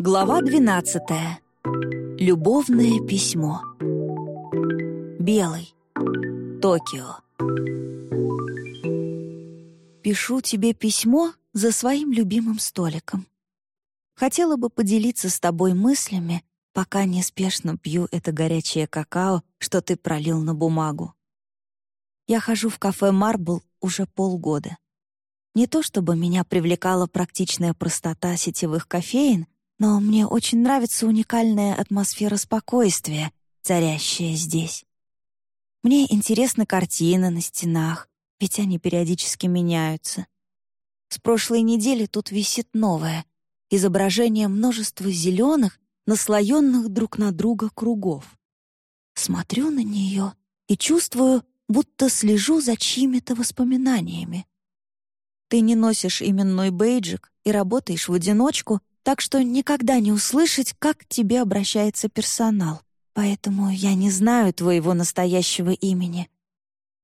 Глава 12. Любовное письмо. Белый. Токио. Пишу тебе письмо за своим любимым столиком. Хотела бы поделиться с тобой мыслями, пока неспешно пью это горячее какао, что ты пролил на бумагу. Я хожу в кафе «Марбл» уже полгода. Не то чтобы меня привлекала практичная простота сетевых кофеин, но мне очень нравится уникальная атмосфера спокойствия, царящая здесь. Мне интересны картины на стенах, ведь они периодически меняются. С прошлой недели тут висит новое — изображение множества зеленых, наслоенных друг на друга кругов. Смотрю на нее и чувствую, будто слежу за чьими-то воспоминаниями. Ты не носишь именной бейджик и работаешь в одиночку, так что никогда не услышать, как к тебе обращается персонал. Поэтому я не знаю твоего настоящего имени.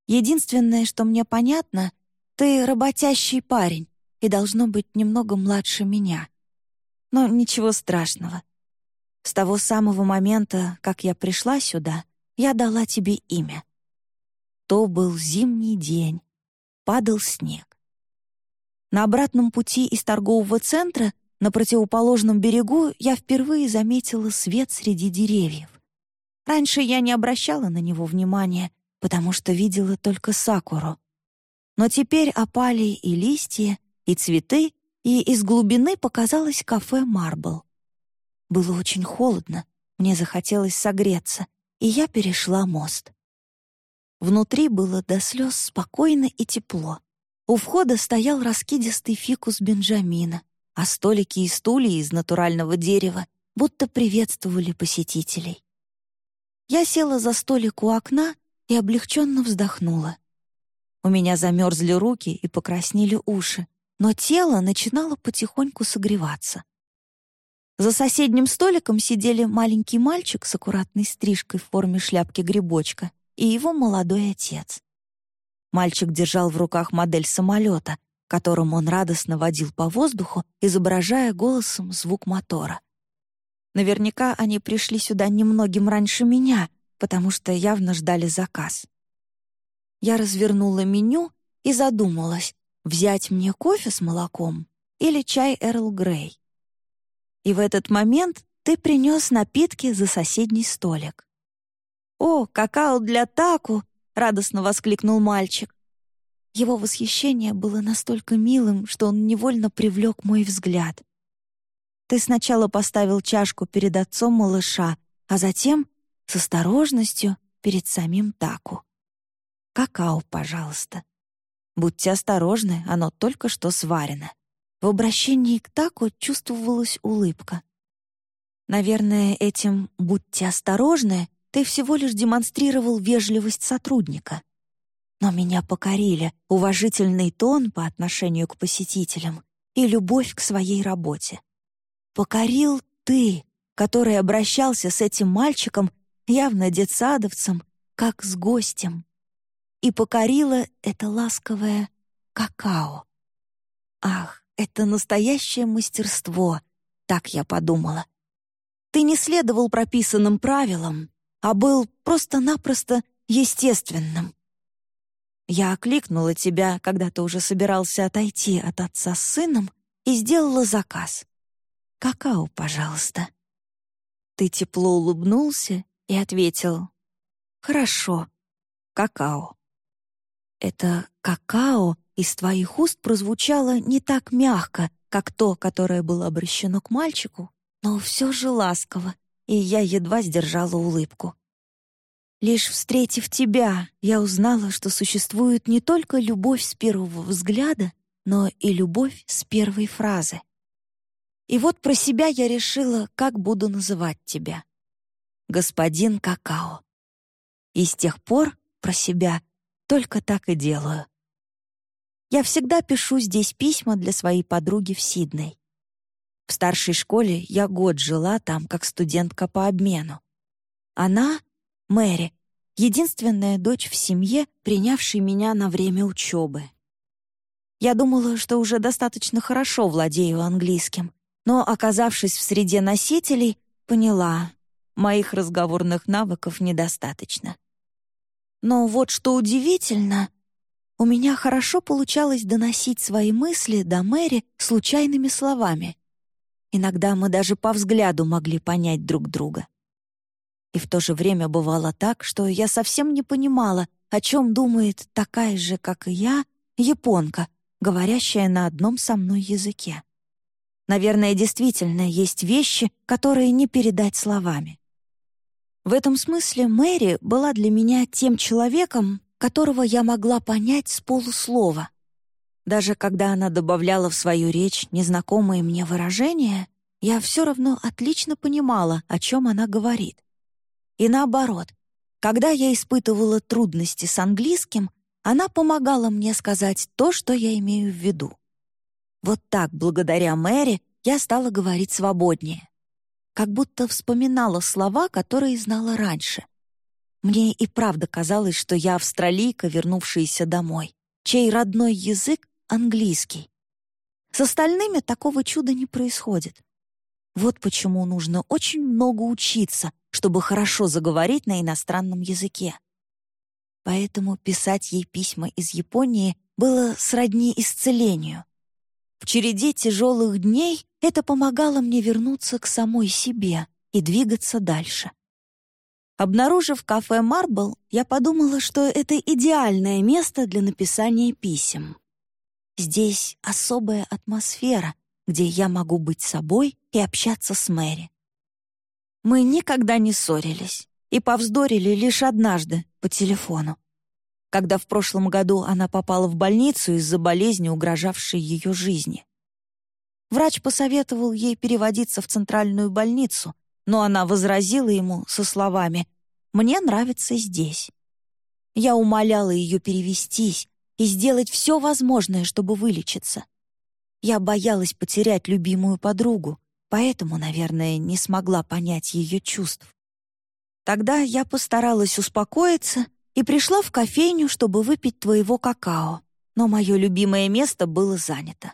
Единственное, что мне понятно, ты работящий парень и должно быть немного младше меня. Но ничего страшного. С того самого момента, как я пришла сюда, я дала тебе имя. То был зимний день. Падал снег. На обратном пути из торгового центра на противоположном берегу я впервые заметила свет среди деревьев. Раньше я не обращала на него внимания, потому что видела только сакуру. Но теперь опали и листья, и цветы, и из глубины показалось кафе «Марбл». Было очень холодно, мне захотелось согреться, и я перешла мост. Внутри было до слез спокойно и тепло. У входа стоял раскидистый фикус Бенджамина — а столики и стулья из натурального дерева будто приветствовали посетителей. Я села за столик у окна и облегченно вздохнула. У меня замерзли руки и покраснели уши, но тело начинало потихоньку согреваться. За соседним столиком сидели маленький мальчик с аккуратной стрижкой в форме шляпки грибочка и его молодой отец. Мальчик держал в руках модель самолета, которым он радостно водил по воздуху, изображая голосом звук мотора. Наверняка они пришли сюда немногим раньше меня, потому что явно ждали заказ. Я развернула меню и задумалась, взять мне кофе с молоком или чай Эрл Грей. И в этот момент ты принес напитки за соседний столик. «О, какао для таку!» — радостно воскликнул мальчик. Его восхищение было настолько милым, что он невольно привлек мой взгляд. Ты сначала поставил чашку перед отцом малыша, а затем, с осторожностью, перед самим Таку. Какао, пожалуйста. Будьте осторожны, оно только что сварено. В обращении к Таку чувствовалась улыбка. Наверное, этим «будьте осторожны» ты всего лишь демонстрировал вежливость сотрудника — но меня покорили уважительный тон по отношению к посетителям и любовь к своей работе. Покорил ты, который обращался с этим мальчиком, явно детсадовцем, как с гостем. И покорило это ласковое какао. Ах, это настоящее мастерство, так я подумала. Ты не следовал прописанным правилам, а был просто-напросто естественным. Я окликнула тебя, когда ты уже собирался отойти от отца с сыном, и сделала заказ. Какао, пожалуйста. Ты тепло улыбнулся и ответил «Хорошо, какао». Это «какао» из твоих уст прозвучало не так мягко, как то, которое было обращено к мальчику, но все же ласково, и я едва сдержала улыбку. Лишь встретив тебя, я узнала, что существует не только любовь с первого взгляда, но и любовь с первой фразы. И вот про себя я решила, как буду называть тебя. Господин Какао. И с тех пор про себя только так и делаю. Я всегда пишу здесь письма для своей подруги в Сидней. В старшей школе я год жила там как студентка по обмену. Она Мэри, единственная дочь в семье, принявшей меня на время учебы. Я думала, что уже достаточно хорошо владею английским, но, оказавшись в среде носителей, поняла, моих разговорных навыков недостаточно. Но вот что удивительно, у меня хорошо получалось доносить свои мысли до Мэри случайными словами. Иногда мы даже по взгляду могли понять друг друга. И в то же время бывало так, что я совсем не понимала, о чем думает такая же, как и я, японка, говорящая на одном со мной языке. Наверное, действительно есть вещи, которые не передать словами. В этом смысле Мэри была для меня тем человеком, которого я могла понять с полуслова. Даже когда она добавляла в свою речь незнакомые мне выражения, я все равно отлично понимала, о чем она говорит. И наоборот, когда я испытывала трудности с английским, она помогала мне сказать то, что я имею в виду. Вот так, благодаря Мэри, я стала говорить свободнее. Как будто вспоминала слова, которые знала раньше. Мне и правда казалось, что я австралийка, вернувшаяся домой, чей родной язык — английский. С остальными такого чуда не происходит. Вот почему нужно очень много учиться, чтобы хорошо заговорить на иностранном языке. Поэтому писать ей письма из Японии было сродни исцелению. В череде тяжелых дней это помогало мне вернуться к самой себе и двигаться дальше. Обнаружив кафе «Марбл», я подумала, что это идеальное место для написания писем. Здесь особая атмосфера, где я могу быть собой и общаться с Мэри. Мы никогда не ссорились и повздорили лишь однажды по телефону, когда в прошлом году она попала в больницу из-за болезни, угрожавшей ее жизни. Врач посоветовал ей переводиться в центральную больницу, но она возразила ему со словами «Мне нравится здесь». Я умоляла ее перевестись и сделать все возможное, чтобы вылечиться. Я боялась потерять любимую подругу, поэтому, наверное, не смогла понять ее чувств. Тогда я постаралась успокоиться и пришла в кофейню, чтобы выпить твоего какао, но мое любимое место было занято.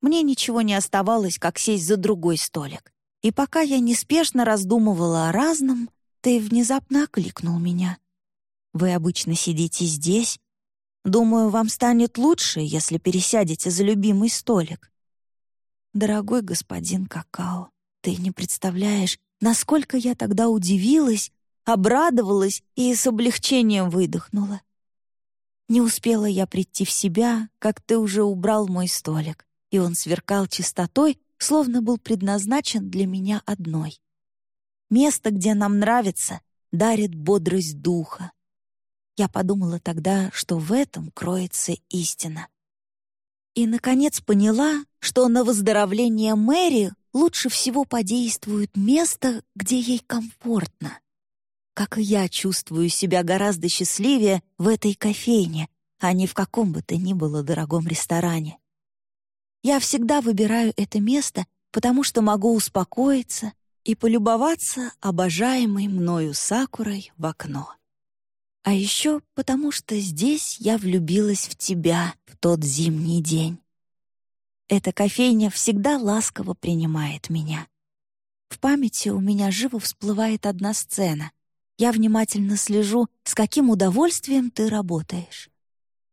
Мне ничего не оставалось, как сесть за другой столик. И пока я неспешно раздумывала о разном, ты внезапно окликнул меня. «Вы обычно сидите здесь. Думаю, вам станет лучше, если пересядете за любимый столик». Дорогой господин Какао, ты не представляешь, насколько я тогда удивилась, обрадовалась и с облегчением выдохнула. Не успела я прийти в себя, как ты уже убрал мой столик, и он сверкал чистотой, словно был предназначен для меня одной. Место, где нам нравится, дарит бодрость духа. Я подумала тогда, что в этом кроется истина. И, наконец, поняла, что на выздоровление Мэри лучше всего подействует место, где ей комфортно. Как и я чувствую себя гораздо счастливее в этой кофейне, а не в каком бы то ни было дорогом ресторане. Я всегда выбираю это место, потому что могу успокоиться и полюбоваться обожаемой мною сакурой в окно. А еще потому что здесь я влюбилась в тебя в тот зимний день. Эта кофейня всегда ласково принимает меня. В памяти у меня живо всплывает одна сцена. Я внимательно слежу, с каким удовольствием ты работаешь.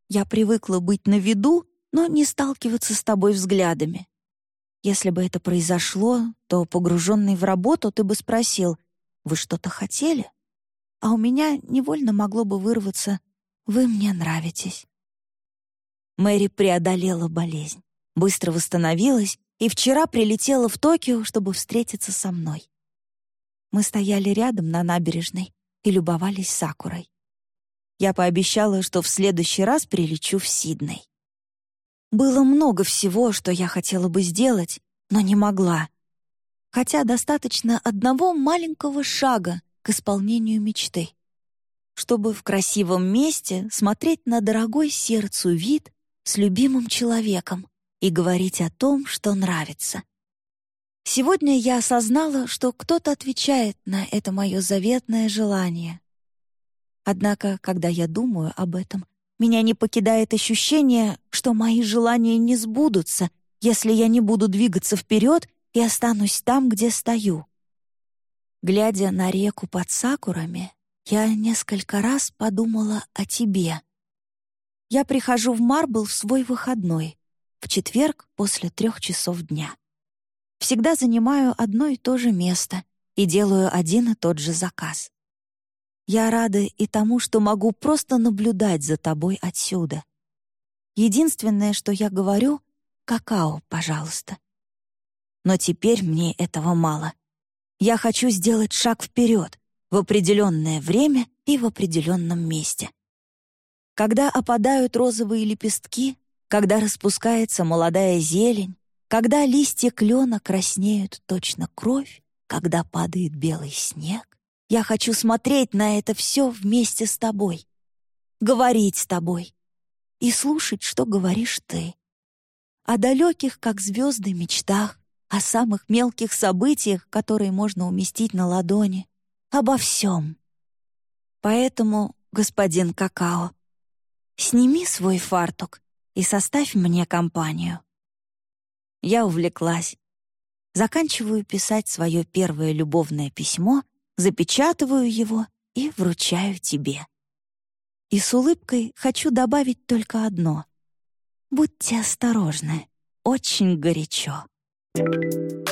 Я привыкла быть на виду но не сталкиваться с тобой взглядами. Если бы это произошло, то, погруженный в работу, ты бы спросил, «Вы что-то хотели?» А у меня невольно могло бы вырваться, «Вы мне нравитесь». Мэри преодолела болезнь, быстро восстановилась и вчера прилетела в Токио, чтобы встретиться со мной. Мы стояли рядом на набережной и любовались сакурой. Я пообещала, что в следующий раз прилечу в Сидней. Было много всего, что я хотела бы сделать, но не могла. Хотя достаточно одного маленького шага к исполнению мечты. Чтобы в красивом месте смотреть на дорогой сердцу вид с любимым человеком и говорить о том, что нравится. Сегодня я осознала, что кто-то отвечает на это мое заветное желание. Однако, когда я думаю об этом, меня не покидает ощущение, что мои желания не сбудутся, если я не буду двигаться вперед и останусь там, где стою. Глядя на реку под сакурами, я несколько раз подумала о тебе. Я прихожу в Марбл в свой выходной, в четверг после трех часов дня. Всегда занимаю одно и то же место и делаю один и тот же заказ. Я рада и тому, что могу просто наблюдать за тобой отсюда. Единственное, что я говорю — какао, пожалуйста. Но теперь мне этого мало. Я хочу сделать шаг вперед, в определенное время и в определенном месте. Когда опадают розовые лепестки, когда распускается молодая зелень, когда листья клена краснеют точно кровь, когда падает белый снег, я хочу смотреть на это все вместе с тобой, говорить с тобой и слушать, что говоришь ты. О далеких, как звезды, мечтах, о самых мелких событиях, которые можно уместить на ладони, обо всем. Поэтому, господин Какао, сними свой фартук и составь мне компанию. Я увлеклась. Заканчиваю писать свое первое любовное письмо, запечатываю его и вручаю тебе. И с улыбкой хочу добавить только одно. Будьте осторожны, очень горячо. Thank you.